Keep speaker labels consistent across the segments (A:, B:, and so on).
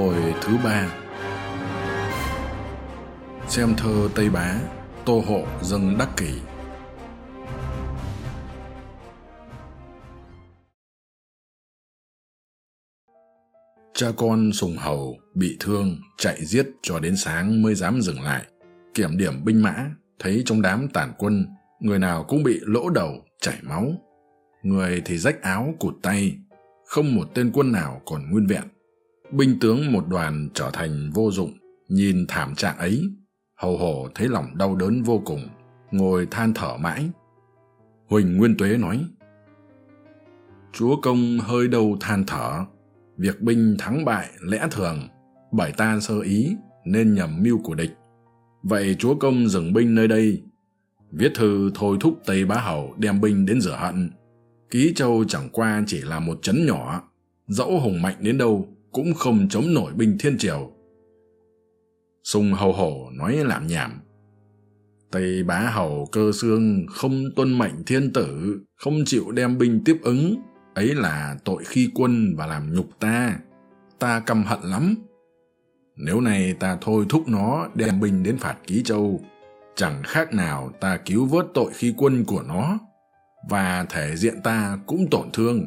A: Hồi thứ ba. Xem thơ Tây Bá, Tô Hộ Dân Đắc Kỷ. Cha con Sùng Hầu bị thương, chạy giết cho đến sáng mới dám dừng lại. Kiểm điểm binh mã, thấy trong đám tàn quân, người nào cũng bị lỗ đầu, chảy máu. Người thì rách áo cụt tay, không một tên quân nào còn nguyên vẹn binh tướng một đoàn trở thành vô dụng, nhìn thảm trạng ấy, hầu hổ thấy lòng đau đớn vô cùng, ngồi than thở mãi. Huỳnh nguyên tuế nói, chúa công hơi đâu than thở, việc binh thắng bại lẽ thường, bởi ta sơ ý nên nhầm mưu của địch. Vậy chúa công dừng binh nơi đây, viết thư thôi thúc tây bá hầu đem binh đến rửa hận. Ký châu chẳng qua chỉ là một trấn nhỏ, dẫu hùng mạnh đến đâu cũng không chống nổi binh thiên triều. Sùng hầu hổ nói làm nhảm tây bá hầu cơ xương không tuân mệnh thiên tử, không chịu đem binh tiếp ứng, ấy là tội khi quân và làm nhục ta. Ta căm hận lắm. Nếu này ta thôi thúc nó đem binh đến phạt ký châu, chẳng khác nào ta cứu vớt tội khi quân của nó, và thể diện ta cũng tổn thương.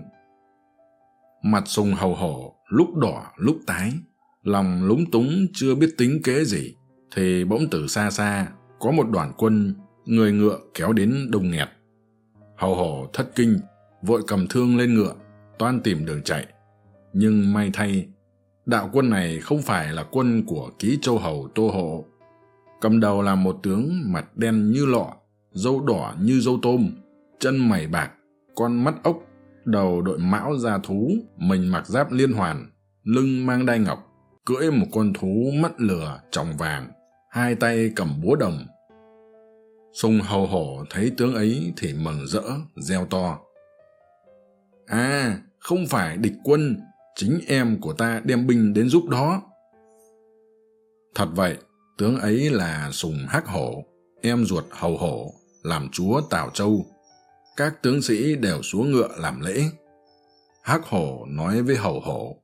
A: Mặt sùng hầu hổ lúc đỏ, lúc tái. Lòng lúng túng chưa biết tính kế gì. Thì bỗng từ xa xa, có một đoàn quân, người ngựa kéo đến đông nghẹt. Hầu hổ thất kinh, vội cầm thương lên ngựa, toan tìm đường chạy. Nhưng may thay, đạo quân này không phải là quân của ký châu hầu tô hộ. Cầm đầu là một tướng mặt đen như lọ râu đỏ như râu tôm, chân mày bạc, con mắt ốc đầu đội mão da thú, mình mặc giáp liên hoàn, lưng mang đai ngọc, cưỡi một con thú mắt lửa tròng vàng, hai tay cầm búa đồng. Sùng hầu hổ thấy tướng ấy thì mừng rỡ, reo to. À không phải địch quân, chính em của ta đem binh đến giúp đó. Thật vậy, tướng ấy là sùng hắc hổ, em ruột hầu hổ, làm chúa tào châu các tướng sĩ đều xuống ngựa làm lễ. Hắc hổ nói với hầu hổ,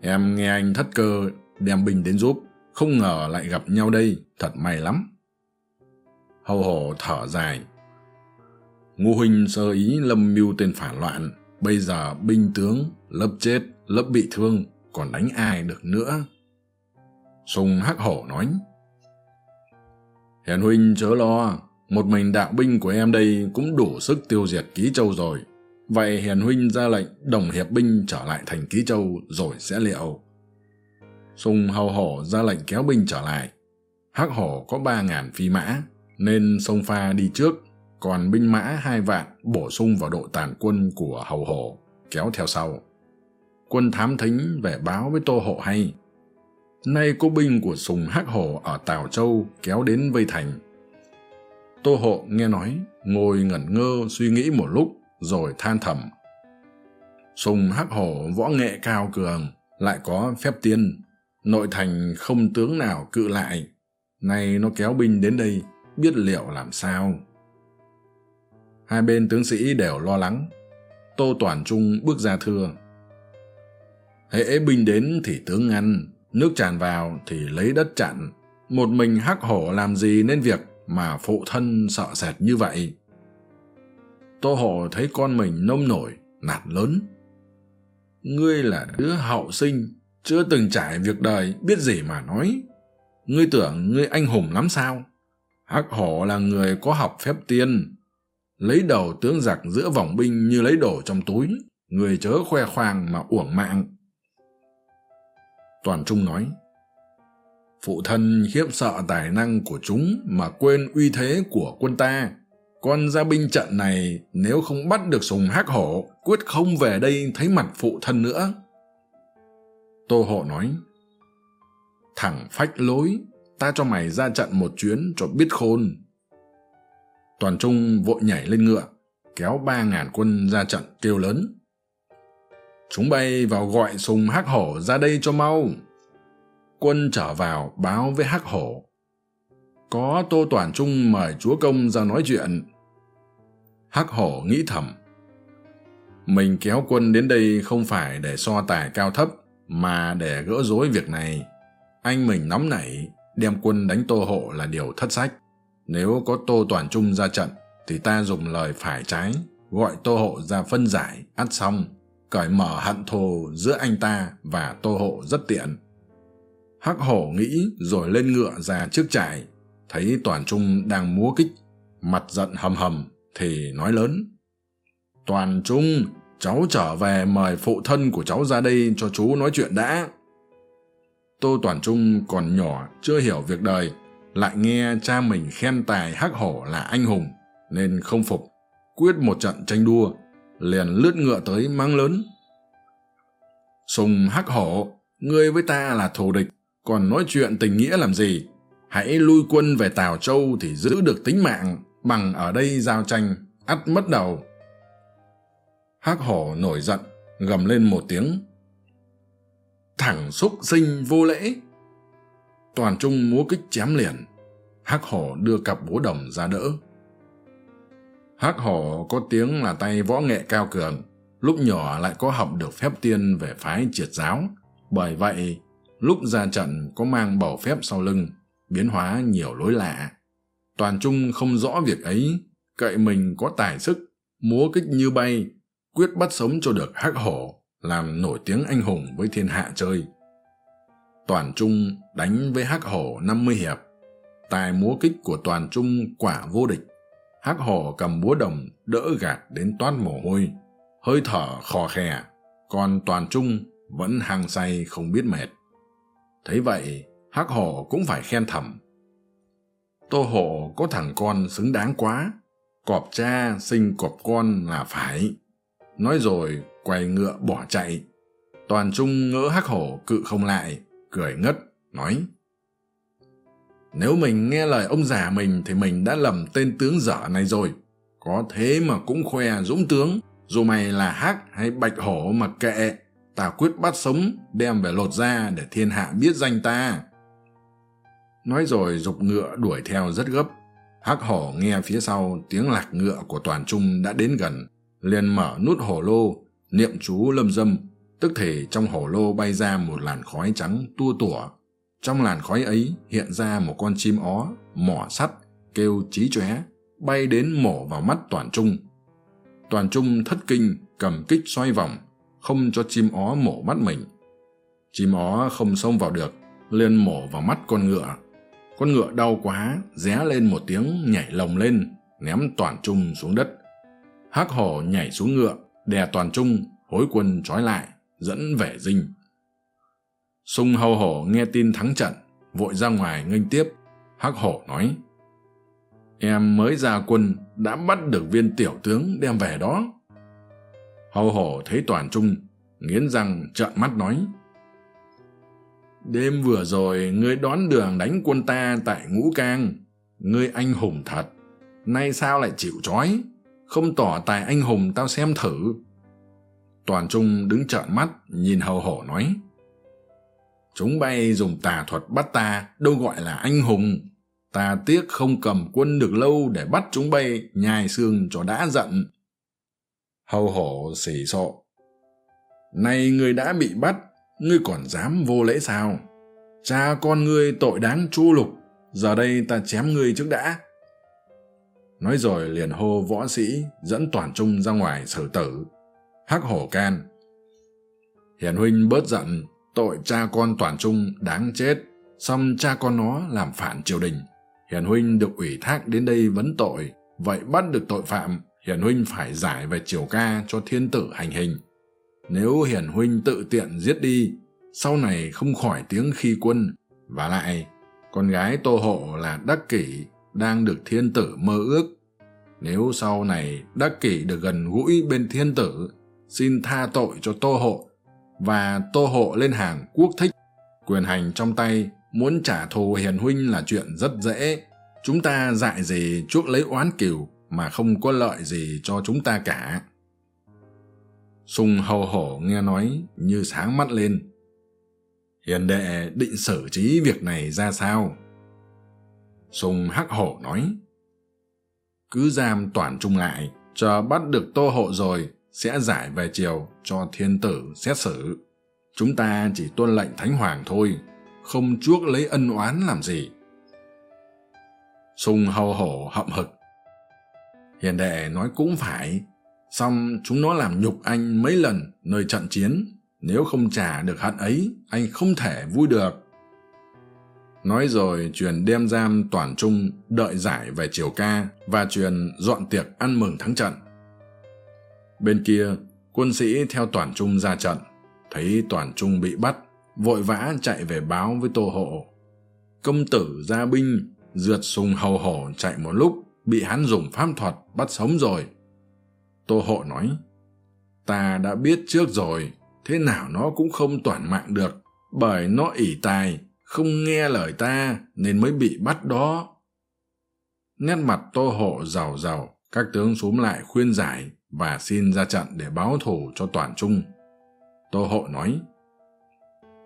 A: em nghe anh thất cơ đem binh đến giúp, không ngờ lại gặp nhau đây, thật may lắm. Hầu hổ thở dài ngô huynh sơ ý lâm mưu tên phản loạn, bây giờ binh tướng lấp chết lấp bị thương, còn đánh ai được nữa? Sùng hắc hổ nói hiền huynh chớ lo một mình đạo binh của em đây cũng đủ sức tiêu diệt ký châu rồi. Vậy hiền huynh ra lệnh đồng hiệp binh trở lại thành ký châu rồi sẽ liệu. Sùng hầu hổ ra lệnh kéo binh trở lại. Hắc hổ có ba ngàn phi mã, nên sông pha đi trước, còn binh mã hai vạn bổ sung vào đội tàn quân của hầu hổ, kéo theo sau. Quân thám thính về báo với tô hộ hay. Nay có binh của sùng hắc hổ ở tào châu kéo đến vây thành tô hộ nghe nói, ngồi ngẩn ngơ suy nghĩ một lúc rồi than thầm. Sùng hắc hổ võ nghệ cao cường, lại có phép tiên. Nội thành không tướng nào cự lại. Nay nó kéo binh đến đây, biết liệu làm sao. Hai bên tướng sĩ đều lo lắng. Tô toàn trung bước ra thưa. Hễ binh đến thì tướng ngăn, nước tràn vào thì lấy đất chặn. Một mình hắc hổ làm gì nên việc? Mà phụ thân sợ sệt như vậy. Tô Hộ thấy con mình nông nổi nạt lớn. Ngươi là đứa hậu sinh, chưa từng trải việc đời, biết gì mà nói. Ngươi tưởng ngươi anh hùng lắm sao? Hắc hổ là người có học phép tiên. Lấy đầu tướng giặc giữa vòng binh như lấy đồ trong túi, người chớ khoe khoang mà uổng mạng. Toàn trung nói phụ thân khiếp sợ tài năng của chúng mà quên uy thế của quân ta. Con gia binh trận này nếu không bắt được sùng hắc hổ, quyết không về đây thấy mặt phụ thân nữa. Tô hộ nói thẳng phách lối, ta cho mày ra trận một chuyến cho biết khôn. Toàn trung vội nhảy lên ngựa, kéo ba ngàn quân ra trận kêu lớn, chúng bay vào gọi sùng hắc hổ ra đây cho mau quân trở vào báo với hắc hổ. Có tô toàn trung mời chúa công ra nói chuyện. Hắc hổ nghĩ thầm, mình kéo quân đến đây không phải để so tài cao thấp, mà để gỡ rối việc này. Anh mình nóng nảy, đem quân đánh tô hộ là điều thất sách. Nếu có tô toàn trung ra trận, thì ta dùng lời phải trái, gọi tô hộ ra phân giải, ắt xong. Cởi mở hận thù giữa anh ta và tô hộ rất tiện hắc hổ nghĩ rồi lên ngựa ra trước trại. Thấy toàn trung đang múa kích, mặt giận hầm hầm thì nói lớn. Toàn trung, cháu trở về mời phụ thân của cháu ra đây cho chú nói chuyện đã. Tô toàn trung còn nhỏ, chưa hiểu việc đời, lại nghe cha mình khen tài hắc hổ là anh hùng, nên không phục. Quyết một trận tranh đua, liền lướt ngựa tới mang lớn. Sùng hắc hổ, ngươi với ta là thù địch còn nói chuyện tình nghĩa làm gì? Hãy lui quân về tào châu thì giữ được tính mạng, bằng ở đây giao tranh, ắt mất đầu. Hắc hổ nổi giận, gầm lên một tiếng. Thẳng xúc sinh vô lễ. Toàn trung múa kích chém liền. Hắc hổ đưa cặp búa đồng ra đỡ. Hắc hổ có tiếng là tay võ nghệ cao cường. Lúc nhỏ lại có học được phép tiên về phái triệt giáo. Bởi vậy lúc ra trận có mang bầu phép sau lưng, biến hóa nhiều lối lạ. Toàn trung không rõ việc ấy, cậy mình có tài sức, múa kích như bay, quyết bắt sống cho được hắc hổ, làm nổi tiếng anh hùng với thiên hạ chơi. Toàn trung đánh với hắc hổ năm mươi hiệp. Tài múa kích của toàn trung quả vô địch. Hắc hổ cầm búa đồng đỡ gạt đến toát mồ hôi, hơi thở khò khè, còn toàn trung vẫn hăng say không biết mệt thấy vậy, hắc hổ cũng phải khen thầm. Tô hổ có thằng con xứng đáng quá. Cọp cha sinh cọp con là phải. Nói rồi quay ngựa bỏ chạy. Toàn trung ngỡ hắc hổ cự không lại, cười ngất, nói. Nếu mình nghe lời ông già mình thì mình đã lầm tên tướng dở này rồi. Có thế mà cũng khoe dũng tướng, dù mày là hắc hay bạch hổ mà kệ ta quyết bắt sống, đem về lột ra để thiên hạ biết danh ta. Nói rồi g ụ c ngựa đuổi theo rất gấp. Hắc hổ nghe phía sau, tiếng lạc ngựa của toàn trung đã đến gần, liền mở nút hổ lô, niệm chú lâm dâm. Tức thể trong hổ lô bay ra một làn khói trắng tua tủa. Trong làn khói ấy hiện ra một con chim ó, mỏ sắt, kêu chí chóe, bay đến mổ vào mắt toàn trung. Toàn trung thất kinh, cầm kích xoay vòng không cho chim ó mổ mắt mình. Chim ó không xông vào được, liền mổ vào mắt con ngựa. Con ngựa đau quá, ré lên một tiếng, nhảy lồng lên, ném toàn trung xuống đất. Hắc hổ nhảy xuống ngựa, đè toàn trung hối quân trói lại, dẫn về dinh. Sung hầu hổ nghe tin thắng trận, vội ra ngoài nghênh tiếp. Hắc hổ nói, em mới ra quân, đã bắt được viên tiểu tướng đem về đó hầu hổ thấy toàn trung, nghiến răng trợn mắt nói. Đêm vừa rồi, ngươi đón đường đánh quân ta tại ngũ cang. Ngươi anh hùng thật, nay sao lại chịu trói? Không tỏ tài anh hùng tao xem thử. Toàn trung đứng trợn mắt, nhìn hầu hổ nói. Chúng bay dùng tà thuật bắt ta, đâu gọi là anh hùng. Ta tiếc không cầm quân được lâu để bắt chúng bay, nhai xương cho đã giận hầu hổ xỉ sộ nay người đã bị bắt, ngươi còn dám vô lễ sao? Cha con ngươi tội đáng chu lục, giờ đây ta chém ngươi trước đã. Nói rồi liền hô võ sĩ, dẫn toàn trung ra ngoài xử tử. Hắc hổ can. Hiền huynh bớt giận, tội cha con toàn trung đáng chết song cha con nó làm phản triều đình. Hiền huynh được ủy thác đến đây vấn tội, vậy bắt được tội phạm hiền huynh phải giải về triều ca cho thiên tử hành hình. Nếu hiền huynh tự tiện giết đi, sau này không khỏi tiếng khi quân. Và lại, con gái tô hộ là đắc kỷ đang được thiên tử mơ ước. Nếu sau này đắc kỷ được gần gũi bên thiên tử, xin tha tội cho tô hộ. Và tô hộ lên hàng quốc thích. Quyền hành trong tay, muốn trả thù hiền huynh là chuyện rất dễ. Chúng ta dại gì chuốc lấy oán cừu mà không có lợi gì cho chúng ta cả. Sùng hầu hổ nghe nói như sáng mắt lên. Hiền đệ định xử trí việc này ra sao? Sùng hắc hổ nói, cứ giam toàn trung lại, chờ bắt được tô hộ rồi, sẽ giải về chiều cho thiên tử xét xử. Chúng ta chỉ tuân lệnh thánh hoàng thôi, không chuốc lấy ân oán làm gì. Sùng hầu hổ hậm hực hiền đệ nói cũng phải. Song chúng nó làm nhục anh mấy lần nơi trận chiến. Nếu không trả được hận ấy, anh không thể vui được. Nói rồi truyền đem giam toàn trung đợi giải về triều ca và truyền dọn tiệc ăn mừng thắng trận. Bên kia, quân sĩ theo toàn trung ra trận. Thấy toàn trung bị bắt, vội vã chạy về báo với tô hộ. Công tử ra binh rượt sùng hầu hổ chạy một lúc bị hắn dùng pháp thuật bắt sống rồi. Tô hộ nói, ta đã biết trước rồi, thế nào nó cũng không toàn mạng được, bởi nó ỷ tài, không nghe lời ta nên mới bị bắt đó. Nét mặt tô hộ giàu giàu, các tướng xúm lại khuyên giải và xin ra trận để báo thù cho toàn trung. Tô hộ nói,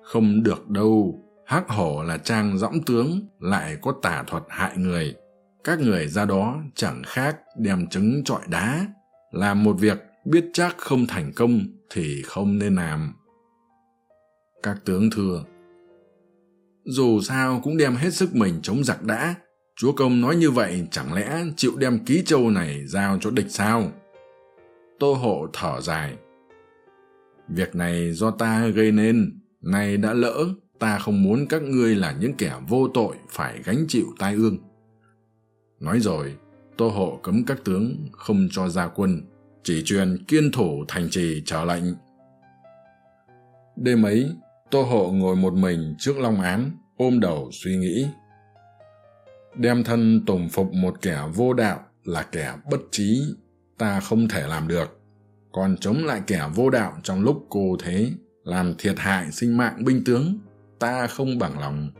A: không được đâu, hắc hổ là trang dõng tướng, lại có tà thuật hại người các người ra đó chẳng khác đem trứng trọi đá. Làm một việc biết chắc không thành công thì không nên làm. Các tướng thưa, dù sao cũng đem hết sức mình chống giặc đã. Chúa công nói như vậy chẳng lẽ chịu đem ký châu này giao cho địch sao? Tô hộ thở dài, việc này do ta gây nên. Nay đã lỡ, ta không muốn các ngươi là những kẻ vô tội phải gánh chịu tai ương nói rồi, tô hộ cấm các tướng không cho ra quân, chỉ truyền kiên thủ thành trì trở lệnh. Đêm ấy, tô hộ ngồi một mình trước long án, ôm đầu suy nghĩ. Đem thân tùng phục một kẻ vô đạo là kẻ bất trí, ta không thể làm được. Còn chống lại kẻ vô đạo trong lúc cô thế, làm thiệt hại sinh mạng binh tướng, ta không bằng lòng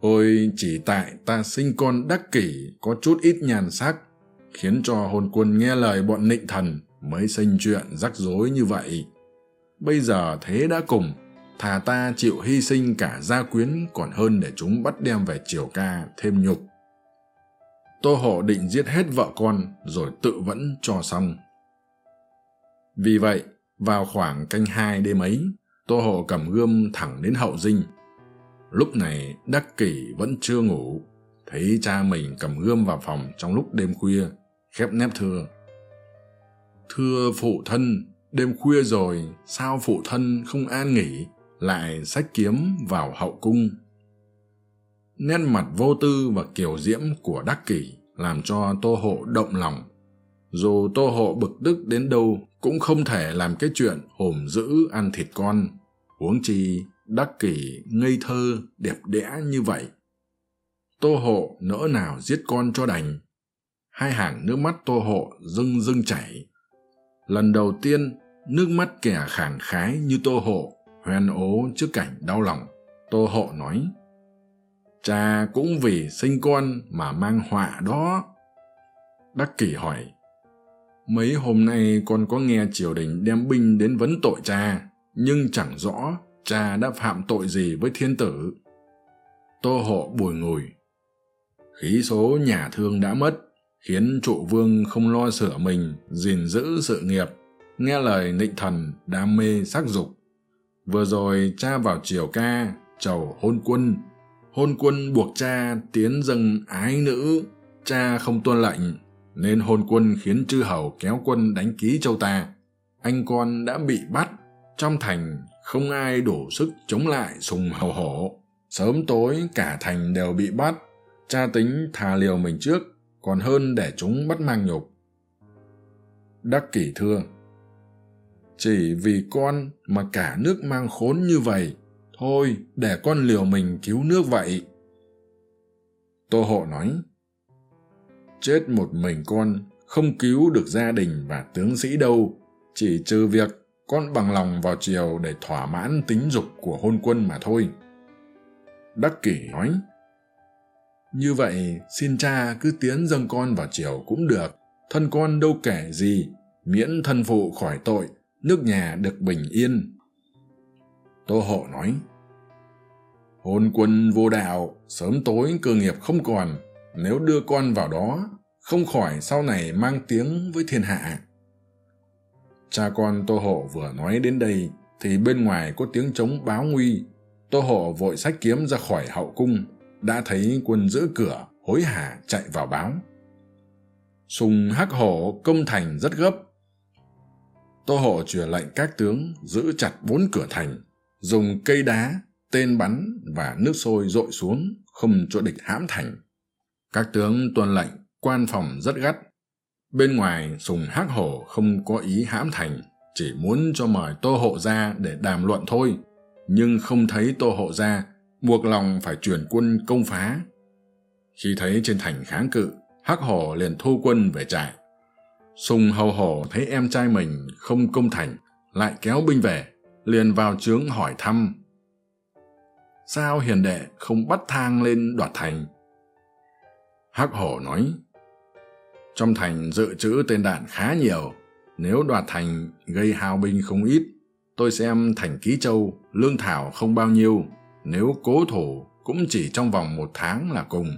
A: ôi chỉ tại ta sinh con đắc kỷ, có chút ít nhàn sắc, khiến cho hồn quân nghe lời bọn nịnh thần mới sinh chuyện rắc rối như vậy. Bây giờ thế đã cùng, thà ta chịu hy sinh cả gia quyến còn hơn để chúng bắt đem về triều ca thêm nhục. Tô hộ định giết hết vợ con rồi tự vẫn cho xong. Vì vậy, vào khoảng canh hai đêm ấy, tô hộ cầm gươm thẳng đến hậu dinh lúc này đắc kỷ vẫn chưa ngủ. Thấy cha mình cầm gươm vào phòng trong lúc đêm khuya, khép nép thưa. Thưa phụ thân, đêm khuya rồi, sao phụ thân không an nghỉ? Lại xách kiếm vào hậu cung. Nét mặt vô tư và kiều diễm của đắc kỷ làm cho tô hộ động lòng. Dù tô hộ bực tức đến đâu, cũng không thể làm cái chuyện hổm dữ ăn thịt con. Huống chi đắc kỷ ngây thơ đẹp đẽ như vậy. Tô hộ nỡ nào giết con cho đành. Hai hàng nước mắt tô hộ rưng rưng chảy. Lần đầu tiên, nước mắt kẻ khẳng khái như tô hộ hoen ố trước cảnh đau lòng. Tô hộ nói, cha cũng vì sinh con mà mang họa đó. Đắc kỷ hỏi, mấy hôm nay con có nghe triều đình đem binh đến vấn tội cha, nhưng chẳng rõ cha đã phạm tội gì với thiên tử? Tô hộ bùi ngùi. Khí số nhà thương đã mất, khiến trụ vương không lo sửa mình, gìn giữ sự nghiệp. Nghe lời nịnh thần đam mê sắc dục. Vừa rồi cha vào triều ca, chầu hôn quân. Hôn quân buộc cha tiến dâng ái nữ. Cha không tuân lệnh, nên hôn quân khiến chư hầu kéo quân đánh ký châu ta. Anh con đã bị bắt, trong thành không ai đủ sức chống lại sùng hầu hổ. Sớm tối, cả thành đều bị bắt. Cha tính thà liều mình trước, còn hơn để chúng bắt mang nhục. Đắc kỷ thưa chỉ vì con mà cả nước mang khốn như vậy, thôi để con liều mình cứu nước vậy. Tô hộ nói, chết một mình con, không cứu được gia đình và tướng sĩ đâu. Chỉ trừ việc con bằng lòng vào triều để thỏa mãn tính dục của hôn quân mà thôi. Đắc kỷ nói, như vậy xin cha cứ tiến dâng con vào triều cũng được, thân con đâu kể gì, miễn thân phụ khỏi tội, nước nhà được bình yên. Tô hộ nói, hôn quân vô đạo, sớm tối cơ nghiệp không còn, nếu đưa con vào đó, không khỏi sau này mang tiếng với thiên hạ cha con tô hộ vừa nói đến đây thì bên ngoài có tiếng trống báo nguy. Tô hộ vội xách kiếm ra khỏi hậu cung, đã thấy quân giữ cửa, hối hả chạy vào báo. Sùng hắc hổ công thành rất gấp. Tô hộ truyền lệnh các tướng giữ chặt bốn cửa thành, dùng cây đá, tên bắn và nước sôi dội xuống, không cho địch hãm thành. Các tướng tuân lệnh, quan phòng rất gắt bên ngoài sùng hắc hổ không có ý hãm thành, chỉ muốn cho mời tô hộ ra để đàm luận thôi. Nhưng không thấy tô hộ ra buộc lòng phải chuyển quân công phá. Khi thấy trên thành kháng cự hắc hổ liền thu quân về trại. Sùng hầu hổ thấy em trai mình không công thành, lại kéo binh về, liền vào trướng hỏi thăm. Sao hiền đệ không bắt thang lên đoạt thành? Hắc hổ nói trong thành dự trữ tên đạn khá nhiều. Nếu đoạt thành, gây hao binh không ít. Tôi xem thành ký châu, lương thảo không bao nhiêu. Nếu cố thủ, cũng chỉ trong vòng một tháng là cùng.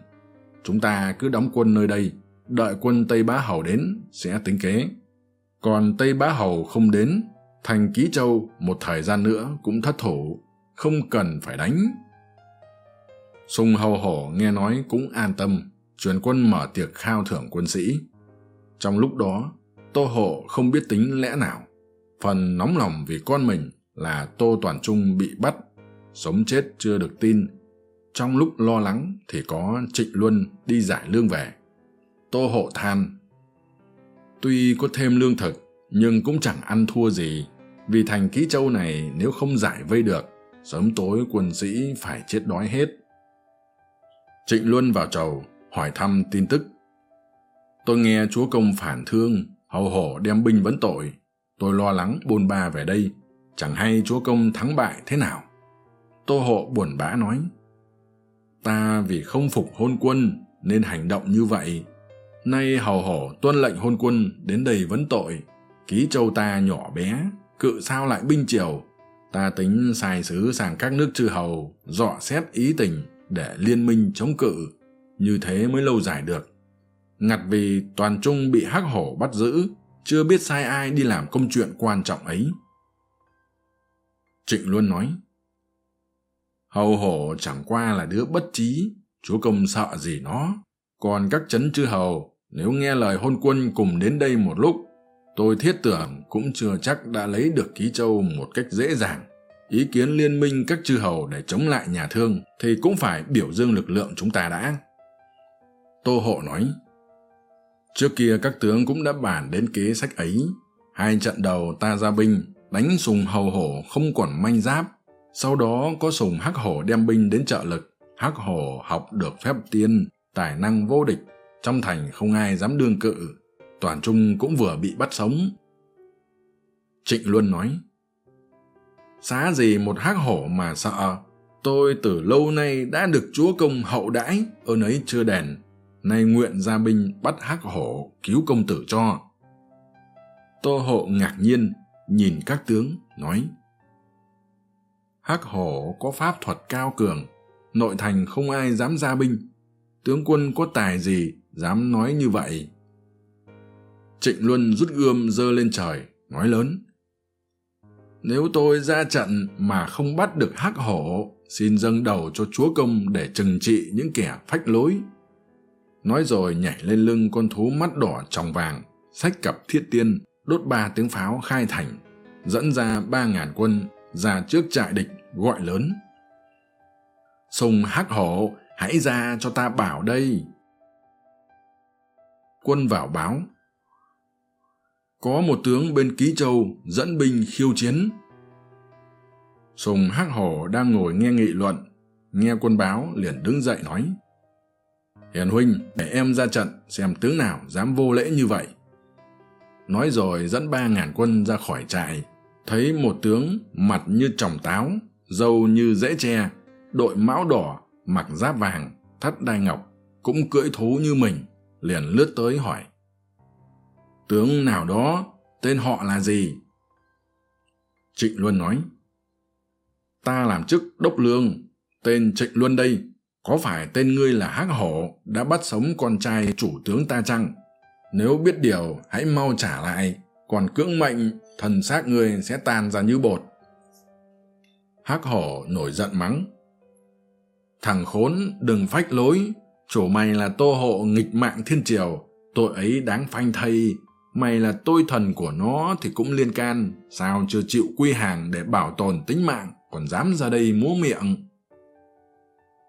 A: Chúng ta cứ đóng quân nơi đây. Đợi quân tây bá hầu đến, sẽ tính kế. Còn tây bá hầu không đến, thành ký châu một thời gian nữa cũng thất thủ. Không cần phải đánh. Sùng hầu hổ nghe nói cũng an tâm truyền quân mở tiệc khao thưởng quân sĩ. Trong lúc đó, tô hộ không biết tính lẽ nào. Phần nóng lòng vì con mình là tô toàn trung bị bắt, sống chết chưa được tin. Trong lúc lo lắng thì có trịnh luân đi giải lương về. Tô hộ than, tuy có thêm lương thực, nhưng cũng chẳng ăn thua gì. Vì thành ký châu này nếu không giải vây được, sớm tối quân sĩ phải chết đói hết. Trịnh luân vào chầu hỏi thăm tin tức. Tôi nghe chúa công phản thương, hầu hổ đem binh vấn tội. Tôi lo lắng bôn ba về đây, chẳng hay chúa công thắng bại thế nào. Tô hộ buồn bã nói, ta vì không phục hôn quân nên hành động như vậy. Nay hầu hổ tuân lệnh hôn quân đến đây vấn tội, ký châu ta nhỏ bé, cự sao lại binh triều. Ta tính sai sứ sang các nước chư hầu, dọ xét ý tình để liên minh chống cự như thế mới lâu dài được. Ngặt vì toàn trung bị hắc hổ bắt giữ, chưa biết sai ai đi làm công chuyện quan trọng ấy. Trịnh luôn nói, hầu hổ chẳng qua là đứa bất trí, chúa công sợ gì nó. Còn các c h ấ n chư hầu, nếu nghe lời hôn quân cùng đến đây một lúc, tôi thiết tưởng cũng chưa chắc đã lấy được ký châu một cách dễ dàng. Ý kiến liên minh các chư hầu để chống lại nhà thương thì cũng phải biểu dương lực lượng chúng ta đã tô hộ nói, trước kia các tướng cũng đã bàn đến kế sách ấy. Hai trận đầu ta ra binh, đánh sùng hầu hổ không còn manh giáp. Sau đó có sùng hắc hổ đem binh đến trợ lực. Hắc hổ học được phép tiên, tài năng vô địch. Trong thành không ai dám đương cự. Toàn trung cũng vừa bị bắt sống. Trịnh luân nói, xá gì một hắc hổ mà sợ? Tôi từ lâu nay đã được chúa công hậu đãi, ơn ấy chưa đèn nay nguyện ra binh bắt hắc hổ cứu công tử cho. Tô hộ ngạc nhiên, nhìn các tướng, nói, hắc hổ có pháp thuật cao cường, nội thành không ai dám ra binh. Tướng quân có tài gì dám nói như vậy? Trịnh luân rút gươm giơ lên trời, nói lớn, nếu tôi ra trận mà không bắt được hắc hổ, xin dâng đầu cho chúa công để trừng trị những kẻ phách lối nói rồi nhảy lên lưng con thú mắt đỏ tròng vàng xách cặp thiết tiên, đốt ba tiếng pháo khai thành, dẫn ra ba ngàn quân, ra trước trại địch gọi lớn. Sùng hắc hổ, hãy ra cho ta bảo đây. Quân vào báo. Có một tướng bên ký châu dẫn binh khiêu chiến. Sùng hắc hổ đang ngồi nghe nghị luận, nghe quân báo liền đứng dậy nói hiền huynh, để em ra trận xem tướng nào dám vô lễ như vậy. Nói rồi dẫn ba ngàn quân ra khỏi trại. Thấy một tướng mặt như tròng táo dâu như dễ tre, đội mão đỏ, mặc giáp vàng, thắt đai ngọc, cũng cưỡi thú như mình, liền lướt tới hỏi, tướng nào đó, tên họ là gì? Trịnh luân nói, ta làm chức đốc lương, tên trịnh luân đây có phải tên ngươi là hắc hổ đã bắt sống con trai chủ tướng ta chăng nếu biết điều, hãy mau trả lại, còn cưỡng mệnh, thần xác ngươi sẽ tan ra như bột. Hắc hổ nổi giận mắng. Thằng khốn, đừng phách lối, chủ mày là tô hộ nghịch mạng thiên triều, tội ấy đáng phanh thây. Mày là tôi thần của nó thì cũng liên can, sao chưa chịu quy hàng để bảo tồn tính mạng, còn dám ra đây múa miệng?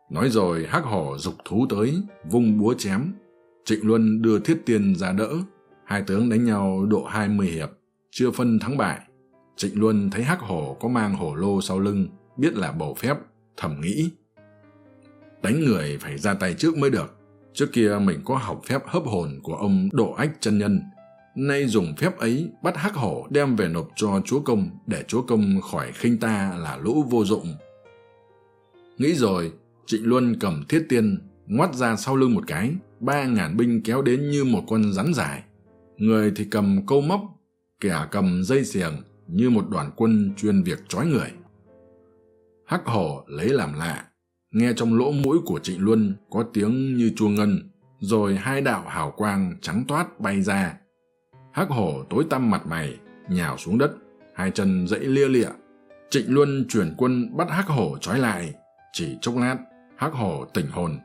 A: Nói rồi hắc hổ g ụ c thú tới, vung búa chém. Trịnh luân đưa thiết tiên ra đỡ. Hai tướng đánh nhau độ hai mươi hiệp, chưa phân thắng bại. Trịnh luân thấy hắc hổ có mang hổ lô sau lưng, biết là bầu phép, thầm nghĩ. Đánh người phải ra tay trước mới được. Trước kia mình có học phép hấp hồn của ông độ ách chân nhân. Nay dùng phép ấy bắt hắc hổ đem về nộp cho chúa công, để chúa công khỏi khinh ta là lũ vô dụng. Nghĩ rồi trịnh luân cầm thiết tiên, ngoắt ra sau lưng một cái, ba ngàn binh kéo đến như một con rắn dài. Người thì cầm câu móc, kẻ cầm dây xiềng, như một đoàn quân chuyên việc trói người. Hắc hổ lấy làm lạ, nghe trong lỗ mũi của trịnh luân có tiếng như chuông ngân, rồi hai đạo hào quang trắng toát bay ra. Hắc hổ tối tăm mặt mày, nhào xuống đất, hai chân dãy lia lịa. Trịnh luân chuyển quân bắt hắc hổ trói lại, chỉ chốc lát hắc hổ tỉnh hồn.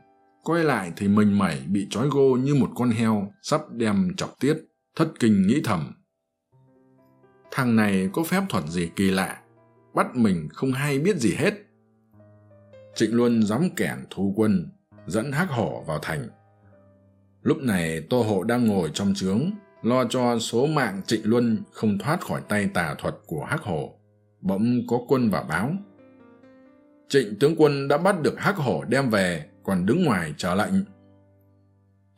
A: Quay lại thì mình mẩy bị trói gô như một con heo, sắp đem chọc tiết, thất kinh nghĩ thầm. Thằng này có phép thuật gì kỳ lạ? Bắt mình không hay biết gì hết. Trịnh luân dám kẻn thu quân, dẫn hắc hổ vào thành. Lúc này tô hộ đang ngồi trong trướng, lo cho số mạng trịnh luân không thoát khỏi tay tà thuật của hắc hổ. Bỗng có quân vào báo trịnh tướng quân đã bắt được hắc hổ đem về, còn đứng ngoài chờ lệnh.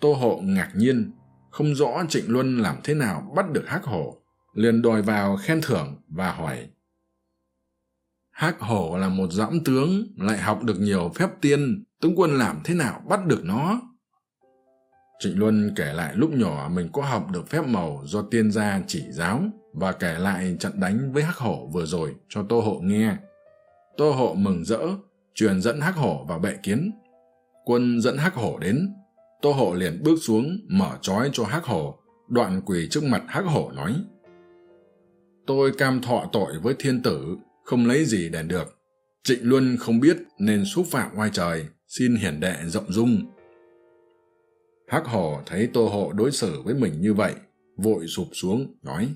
A: Tô hộ ngạc nhiên, không rõ trịnh luân làm thế nào bắt được hắc hổ, liền đòi vào khen thưởng và hỏi. Hắc hổ là một dõm tướng, lại học được nhiều phép tiên, tướng quân làm thế nào bắt được nó? Trịnh luân kể lại lúc nhỏ mình có học được phép màu do tiên gia chỉ giáo và kể lại trận đánh với hắc hổ vừa rồi cho tô hộ nghe tô hộ mừng rỡ, truyền dẫn hắc hổ vào bệ kiến. Quân dẫn hắc hổ đến. Tô hộ liền bước xuống, mở trói cho hắc hổ. Đoạn quỳ trước mặt hắc hổ nói, tôi cam thọ tội với thiên tử, không lấy gì đền được. Trịnh luân không biết nên xúc phạm oai trời, xin hiển đệ rộng dung. Hắc hổ thấy tô hộ đối xử với mình như vậy, vội sụp xuống, nói,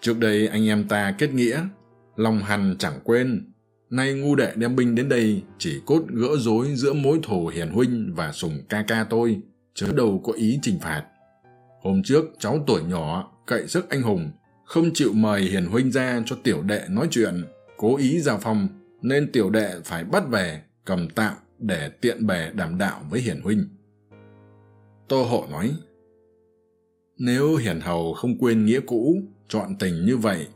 A: trước đây anh em ta kết nghĩa lòng hằn chẳng quên. Nay ngu đệ đem binh đến đây chỉ cốt gỡ rối giữa mối thù hiền huynh và sùng ca ca tôi, chớ đâu có ý trừng phạt. Hôm trước cháu tuổi nhỏ cậy sức anh hùng, không chịu mời hiền huynh ra cho tiểu đệ nói chuyện, cố ý giao phong, nên tiểu đệ phải bắt về, cầm tạm để tiện bề đảm đạo với hiền huynh. Tô hộ nói, nếu hiền hầu không quên nghĩa cũ, chọn tình như vậy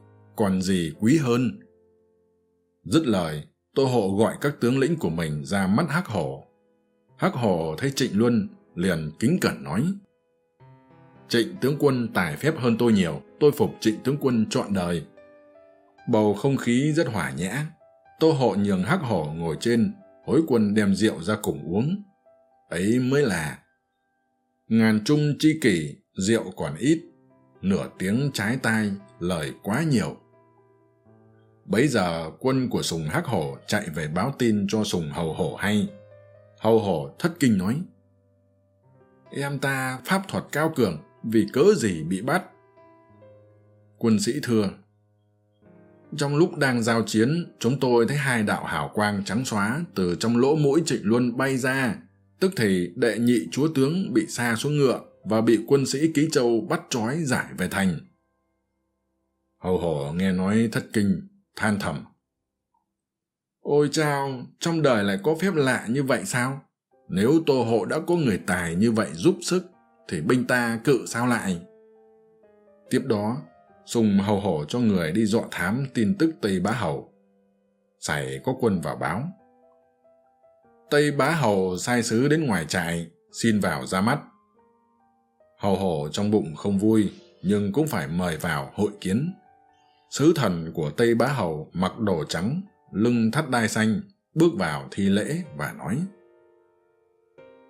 A: còn gì quý hơn? Dứt lời, tô hộ gọi các tướng lĩnh của mình ra mắt hắc hổ. Hắc hổ thấy trịnh luân liền kính cẩn nói, trịnh tướng quân tài phép hơn tôi nhiều, tôi phục trịnh tướng quân trọn đời. Bầu không khí rất hỏa nhã. Tô hộ nhường hắc hổ ngồi trên, hối quân đem rượu ra cùng uống. Ấy mới là, ngàn trung chi kỷ, rượu còn ít, nửa tiếng trái tai, lời quá nhiều bấy giờ quân của sùng hắc hổ chạy về báo tin cho sùng hầu hổ hay. Hầu hổ thất kinh nói, em ta pháp thuật cao cường, vì cớ gì bị bắt? Quân sĩ thưa, trong lúc đang giao chiến, chúng tôi thấy hai đạo hào quang trắng xóa từ trong lỗ mũi trịnh luân bay ra. Tức thì đệ nhị chúa tướng bị xa xuống ngựa và bị quân sĩ ký châu bắt trói giải về thành. Hầu hổ nghe nói thất kinh than thầm. Ôi chao, trong đời lại có phép lạ như vậy sao? Nếu tô hộ đã có người tài như vậy giúp sức, thì binh ta cự sao lại? Tiếp đó, sùng hầu hổ cho người đi dọ thám tin tức tây bá hầu. Xảy có quân vào báo. Tây bá hầu sai sứ đến ngoài trại, xin vào ra mắt. Hầu hổ trong bụng không vui, nhưng cũng phải mời vào hội kiến sứ thần của tây bá hầu mặc đồ trắng, lưng thắt đai xanh, bước vào thi lễ và nói,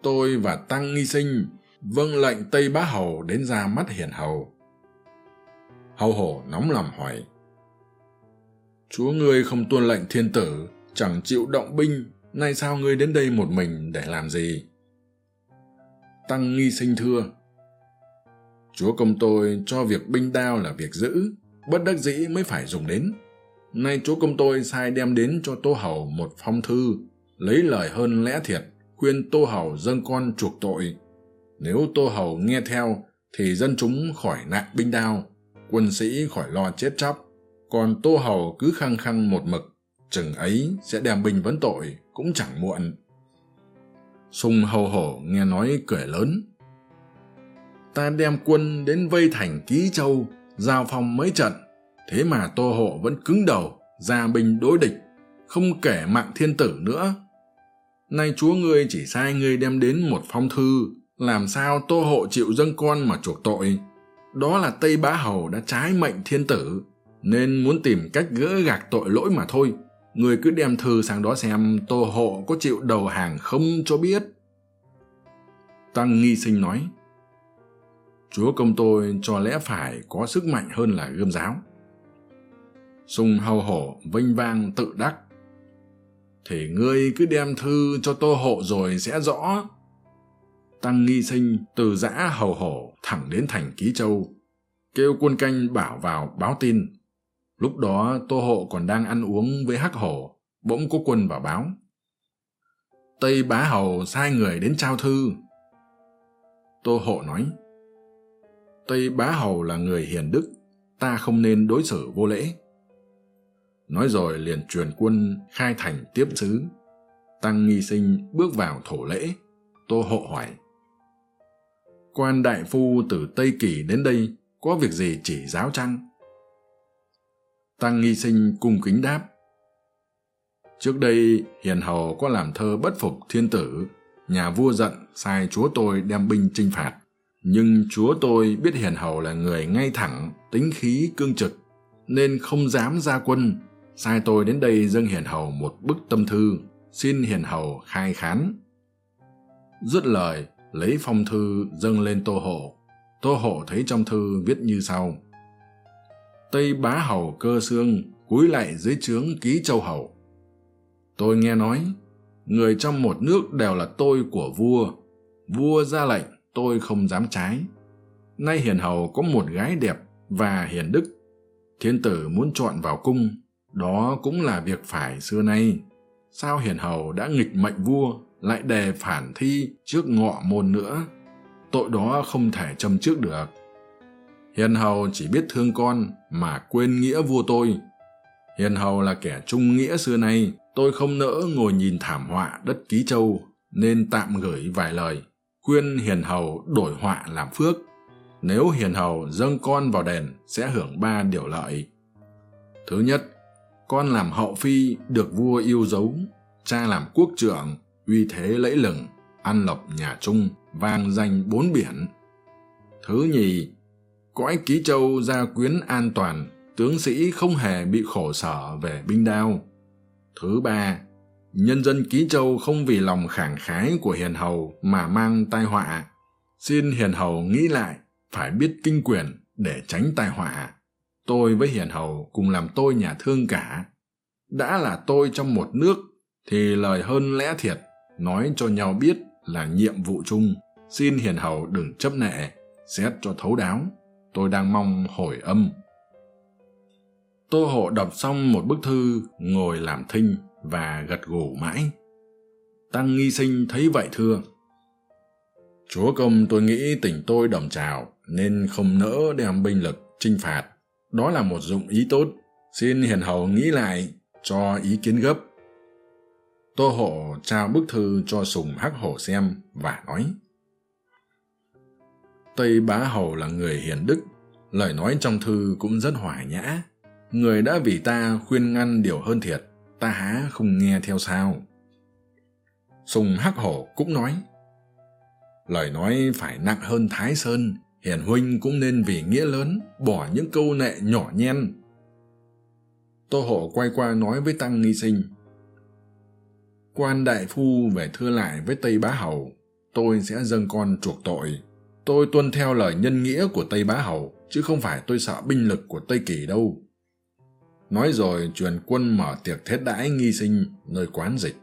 A: tôi và tăng nghi sinh vâng lệnh tây bá hầu đến ra mắt hiền hầu. Hầu hổ nóng lòng hỏi, chúa ngươi không tuân lệnh thiên tử, chẳng chịu động binh, nay sao ngươi đến đây một mình để làm gì? Tăng nghi sinh thưa, chúa công tôi cho việc binh đao là việc giữ bất đắc dĩ mới phải dùng đến. Nay chúa công tôi sai đem đến cho tô hầu một phong thư, lấy lời hơn lẽ thiệt, khuyên tô hầu dâng con chuộc tội. Nếu tô hầu nghe theo, thì dân chúng khỏi nạn binh đao, quân sĩ khỏi lo chết chóc. Còn tô hầu cứ khăng khăng một mực, chừng ấy sẽ đem binh vấn tội cũng chẳng muộn. Sung hầu hổ nghe nói cười lớn. Ta đem quân đến vây thành ký châu giao phong mấy trận. Thế mà tô hộ vẫn cứng đầu, ra binh đối địch, không kể mạng thiên tử nữa. Nay chúa ngươi chỉ sai ngươi đem đến một phong thư, làm sao tô hộ chịu dâng con mà chuộc tội. Đó là tây bá hầu đã trái mệnh thiên tử, nên muốn tìm cách gỡ gạc tội lỗi mà thôi. Người cứ đem thư sang đó xem, tô hộ có chịu đầu hàng không cho biết. Tăng nghi sinh nói chúa công tôi cho lẽ phải có sức mạnh hơn là gươm giáo. Sung hầu hổ vênh vang tự đắc. Thì ngươi cứ đem thư cho tô hộ rồi sẽ rõ. Tăng nghi sinh từ giã hầu hổ thẳng đến thành ký châu, kêu quân canh bảo vào báo tin. Lúc đó tô hộ còn đang ăn uống với hắc hổ, bỗng có quân vào báo. Tây bá hầu sai người đến trao thư. Tô hộ nói tây bá hầu là người hiền đức, ta không nên đối xử vô lễ. Nói rồi liền truyền quân khai thành tiếp sứ tăng nghi sinh bước vào thổ lễ, tô hộ hỏi quan đại phu từ tây kỳ đến đây, có việc gì chỉ giáo chăng? Tăng nghi sinh cung kính đáp. Trước đây, hiền hầu có làm thơ bất phục thiên tử, nhà vua giận sai chúa tôi đem binh chinh phạt nhưng chúa tôi biết hiền hầu là người ngay thẳng, tính khí cương trực, nên không dám ra quân. Sai tôi đến đây dâng hiền hầu một bức tâm thư, xin hiền hầu khai khán. Dứt lời, lấy phong thư dâng lên tô hộ. Tô hộ thấy trong thư viết như sau. Tây bá hầu cơ xương, cúi lại dưới trướng ký châu hầu. Tôi nghe nói, người trong một nước đều là tôi của vua. Vua ra lệnh tôi không dám trái. Nay hiền hầu có một gái đẹp và hiền đức. Thiên tử muốn chọn vào cung, đó cũng là việc phải xưa nay. Sao hiền hầu đã nghịch mệnh vua, lại đề phản thi trước ngọ môn nữa? Tội đó không thể châm trước được. Hiền hầu chỉ biết thương con mà quên nghĩa vua tôi. Hiền hầu là kẻ trung nghĩa xưa nay. Tôi không nỡ ngồi nhìn thảm họa đất ký châu, nên tạm gửi vài lời khuyên hiền hầu đổi họa làm phước. Nếu hiền hầu dâng con vào đền, sẽ hưởng ba điều lợi. Thứ nhất, con làm hậu phi được vua yêu dấu, cha làm quốc trưởng, uy thế lẫy lừng ăn lộc nhà trung, vang danh bốn biển. Thứ nhì, cõi ký châu gia quyến an toàn, tướng sĩ không hề bị khổ sở về binh đao. Thứ ba nhân dân ký châu không vì lòng khảng khái của hiền hầu mà mang tai họa. Xin hiền hầu nghĩ lại, phải biết kinh quyền để tránh tai họa. Tôi với hiền hầu cùng làm tôi nhà thương cả. Đã là tôi trong một nước, thì lời hơn lẽ thiệt, nói cho nhau biết là nhiệm vụ chung. Xin hiền hầu đừng chấp nệ, xét cho thấu đáo. Tôi đang mong hồi âm. Tô hộ đọc xong một bức thư, ngồi làm thinh và gật gù mãi. Tăng nghi sinh thấy vậy thưa, chúa công tôi nghĩ tỉnh tôi đồng trào nên không nỡ đem binh lực chinh phạt. Đó là một dụng ý tốt. Xin hiền hầu nghĩ lại cho ý kiến gấp. Tô hộ trao bức thư cho sùng hắc hổ xem và nói, tây bá hầu là người hiền đức, lời nói trong thư cũng rất hòa nhã. Người đã vì ta khuyên ngăn điều hơn thiệt ta há không nghe theo sao? Sùng hắc hổ cũng nói, lời nói phải nặng hơn thái sơn, hiền huynh cũng nên vì nghĩa lớn bỏ những câu nệ nhỏ nhen. Tô hộ quay qua nói với tăng nghi sinh, quan đại phu về thưa lại với tây bá hầu, tôi sẽ dâng con chuộc tội. Tôi tuân theo lời nhân nghĩa của tây bá hầu, chứ không phải tôi sợ binh lực của tây kỳ đâu nói rồi truyền quân mở tiệc thết đãi nghi sinh nơi quán dịch.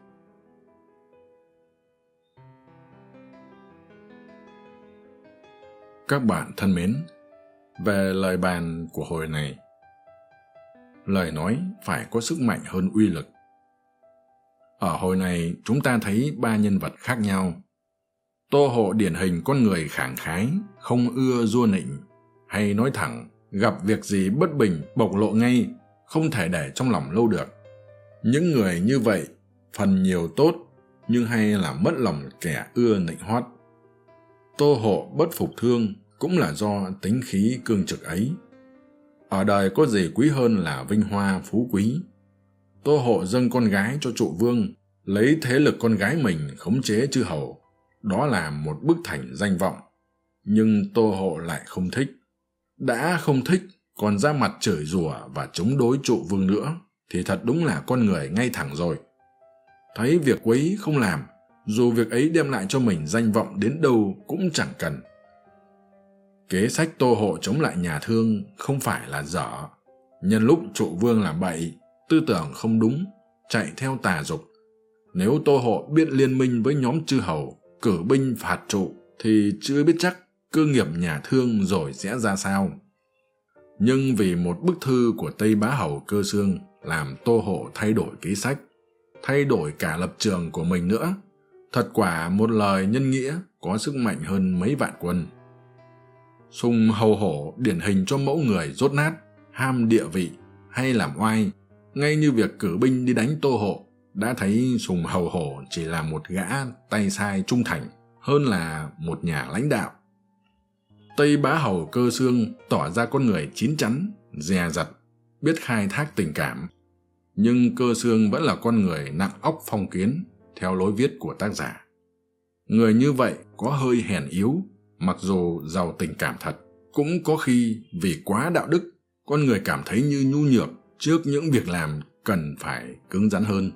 A: Các bạn thân mến, về lời bàn của hồi này, lời nói phải có sức mạnh hơn uy lực. Ở hồi này, chúng ta thấy ba nhân vật khác nhau. Tô hộ điển hình con người khẳng khái, không ưa dua nịnh, hay nói thẳng, gặp việc gì bất bình bộc lộ ngay không thể để trong lòng lâu được. Những người như vậy, phần nhiều tốt, nhưng hay là mất lòng kẻ ưa nịnh hót. Tô hộ bất phục thương cũng là do tính khí cương trực ấy. Ở đời có gì quý hơn là vinh hoa phú quý? Tô hộ dâng con gái cho trụ vương, lấy thế lực con gái mình khống chế chư hầu. Đó là một bức thành danh vọng, nhưng tô hộ lại không thích. Đã không thích còn ra mặt chửi rủa và chống đối trụ vương nữa, thì thật đúng là con người ngay thẳng rồi. Thấy việc quấy không làm, dù việc ấy đem lại cho mình danh vọng đến đâu cũng chẳng cần. Kế sách tô hộ chống lại nhà thương không phải là dở. Nhân lúc trụ vương làm bậy, tư tưởng không đúng, chạy theo tà dục. Nếu tô hộ biết liên minh với nhóm chư hầu, cử binh phạt trụ, thì chưa biết chắc cơ nghiệp nhà thương rồi sẽ ra sao nhưng vì một bức thư của tây bá hầu cơ Sương làm tô hộ thay đổi kế sách, thay đổi cả lập trường của mình nữa, thật quả một lời nhân nghĩa có sức mạnh hơn mấy vạn quân. Sùng hầu hổ điển hình cho mẫu người rốt nát, ham địa vị hay làm oai, ngay như việc cử binh đi đánh tô hộ, đã thấy sùng hầu hổ chỉ là một gã tay sai trung thành hơn là một nhà lãnh đạo tây bá hầu cơ xương tỏ ra con người chín chắn, dè dặt, biết khai thác tình cảm. Nhưng cơ xương vẫn là con người nặng óc phong kiến, theo lối viết của tác giả. Người như vậy có hơi hèn yếu, mặc dù giàu tình cảm thật, cũng có khi vì quá đạo đức, con người cảm thấy như nhu nhược trước những việc làm cần phải cứng rắn hơn.